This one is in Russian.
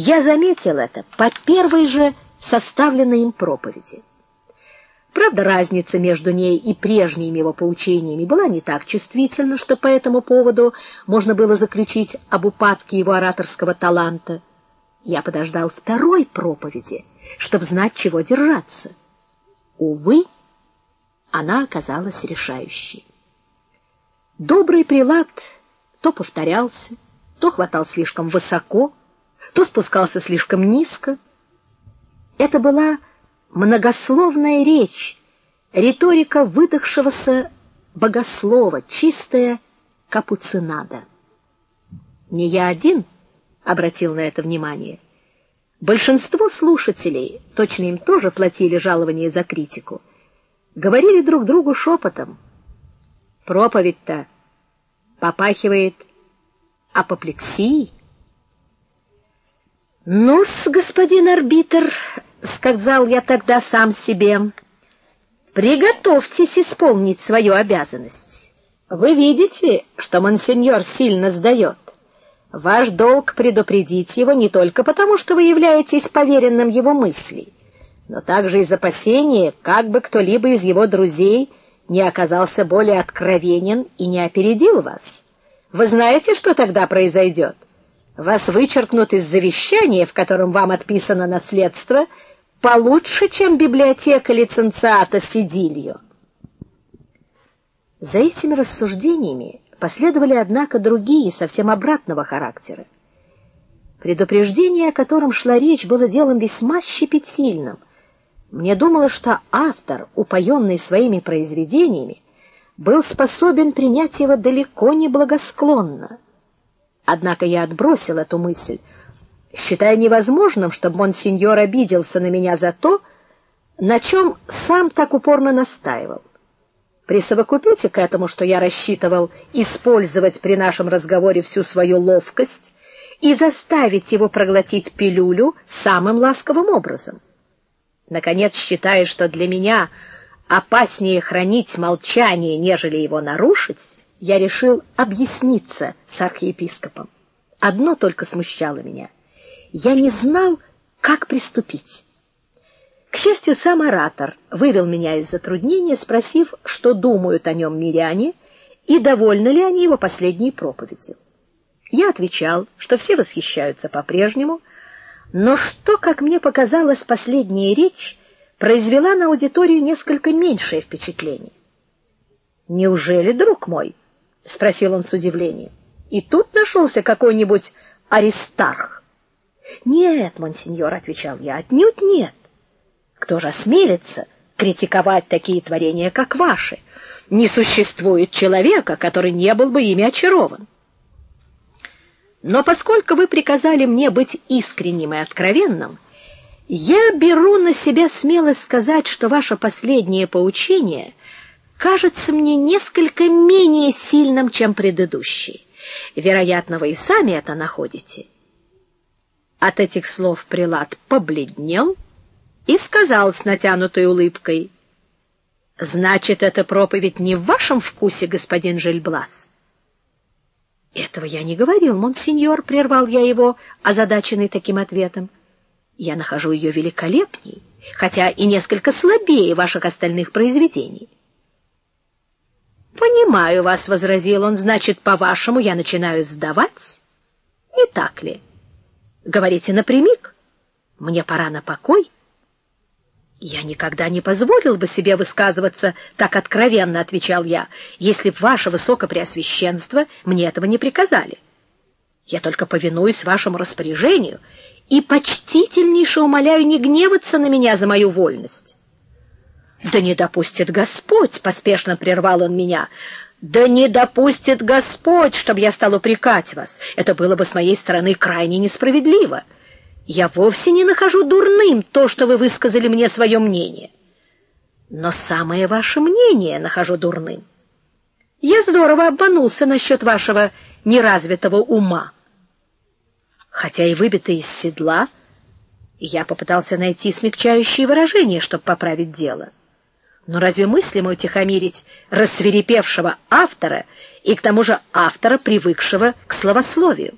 Я заметил это по первой же составленной им проповеди. Правда, разница между ней и прежними его поучениями была не так чувствительна, что по этому поводу можно было заключить об упадке его ораторского таланта. Я подождал второй проповеди, чтобы знать, чего держаться. Увы, она оказалась решающей. Добрый прилад то повторялся, то хватал слишком высоко, то спускался слишком низко. Это была многословная речь, риторика выдохшегося богослова, чистая капуцинада. Не я один обратил на это внимание. Большинство слушателей, точно им тоже платили жалование за критику, говорили друг другу шепотом. Проповедь-то попахивает апоплексией. Ну-с, господин арбитр, сказал я тогда сам себе, приготовьтесь исполнить свою обязанность. Вы видите, что монсеньор сильно сдает. Ваш долг предупредить его не только потому, что вы являетесь поверенным его мыслей, но также из опасения, как бы кто-либо из его друзей не оказался более откровенен и не опередил вас. Вы знаете, что тогда произойдет? Вас вычеркнут из завещания, в котором вам отписано наследство, получше, чем библиотека лиценциата Сидильо. За этими рассуждениями последовали однако другие, совсем обратного характера. Предупреждение, о котором шла речь, было делом весьма щепетильным. Мне думалось, что автор, упоенный своими произведениями, был способен принять его далеко не благосклонно. Однако я отбросил эту мысль, считая невозможным, чтобы монсеньор обиделся на меня за то, на чем сам так упорно настаивал. Присовокупите к этому, что я рассчитывал использовать при нашем разговоре всю свою ловкость и заставить его проглотить пилюлю самым ласковым образом. Наконец, считая, что для меня опаснее хранить молчание, нежели его нарушить, я решил объясниться с архиепископом. Одно только смущало меня. Я не знал, как приступить. К счастью, сам оратор вывел меня из затруднения, спросив, что думают о нем миряне и довольны ли они его последней проповедью. Я отвечал, что все восхищаются по-прежнему, но что, как мне показалось, последняя речь произвела на аудиторию несколько меньшее впечатление. Неужели, друг мой, спросил он с удивлением. И тут нашелся какой-нибудь Аристарх? Нет, монсеньор, отвечал я, отнюдь нет. Кто же осмелится критиковать такие творения, как ваши? Не существует человека, который не был бы ими очарован. Но поскольку вы приказали мне быть искренним и откровенным, я беру на себя смелость сказать, что ваше последнее поучение кажется мне несколько менее сильным, чем предыдущие. Вероятно, вы и сами это находите. От этих слов прилад побледнел и сказал с натянутой улыбкой: "Значит, эта проповедь не в вашем вкусе, господин Жельблас?" "Этого я не говорил, монсеньор", прервал я его, озадаченный таким ответом. Я нахожу ее великолепней, хотя и несколько слабее ваших остальных произведений. Понимаю вас, возразил он. Значит, по-вашему, я начинаю сдавать? Не так ли? Говорите напрямик. Мне пора на покой. Я никогда не позволил бы себе высказываться так откровенно, отвечал я, если б ваше высокопреосвященство мне этого не приказали. Я только повинуюсь вашему распоряжению и почтительнейше умоляю не гневаться на меня за мою вольность. Да не допустит Господь, поспешно прервал он меня. Да не допустит Господь, чтобы я стал упрекать вас. Это было бы с моей стороны крайне несправедливо. Я вовсе не нахожу дурным то, что вы высказали мне свое мнение. Но самое ваше мнение нахожу дурным. Я здорово обманулся насчет вашего неразвитого ума хотя и выбитый из седла, я попытался найти смягчающие выражения, чтобы поправить дело. Но разве мыслимо утихомирить рассверепевшего автора и к тому же автора, привыкшего к словословию?